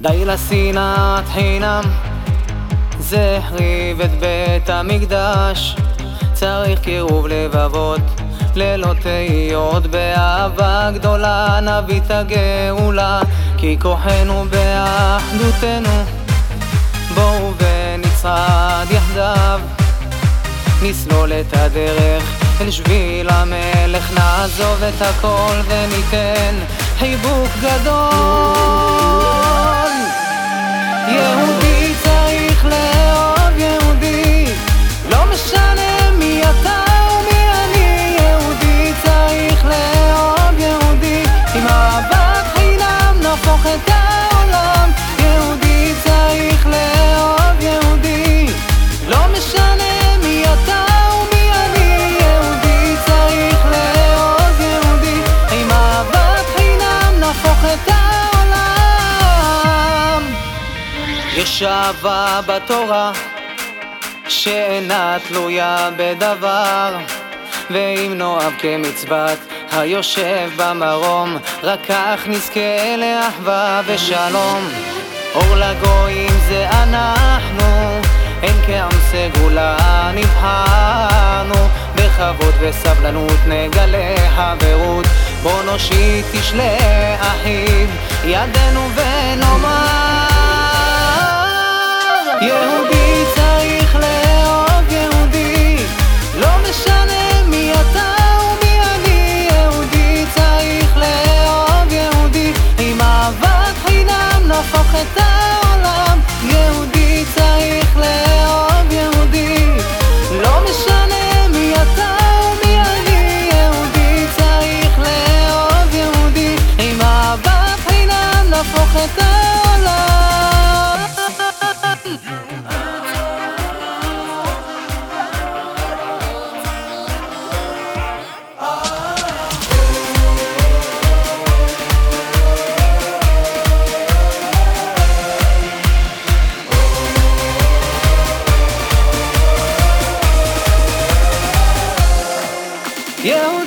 די לשנאת חינם, זה החריב את בית המקדש. צריך קירוב לבבות, ללא תהיות, באהבה גדולה נביא את הגאולה, כי כוחנו באחדותנו. בואו ונצעד יחדיו, נסלול את הדרך אל שביל המלך, נעזוב את הכל וניתן חיבוק גדול. יש אהבה בתורה שאינה תלויה בדבר. ואם נאהב כמצוות היושב במרום רק כך נזכה לאחווה ושלום. אור לגויים זה אנחנו אין כעם סגולה נבחרנו. בכבוד וסבלנות נגלה חברות. בוא נושיט איש לאחיו ידנו ונאמר Yeah.